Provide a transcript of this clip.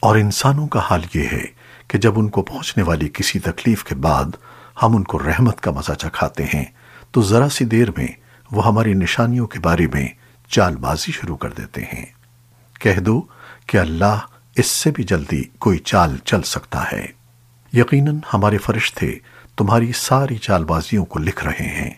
اور انسانوں کا حال یہ ہے کہ جب ان کو پہنچنے والی کسی تکلیف کے بعد ہم ان کو رحمت کا مزہ چکھاتے ہیں، تو ذرا سی دیر میں وہ ہماری نشانیوں کے بارے میں چال بازی شروع کر دیتے ہیں۔ کہہ دو کہ اللہ اس سے بھی جلدی کوئی چال چل سکتا ہے۔ یقیناً ہمارے فرشتے تمہاری ساری چال بازیوں کو لکھ رہے ہیں۔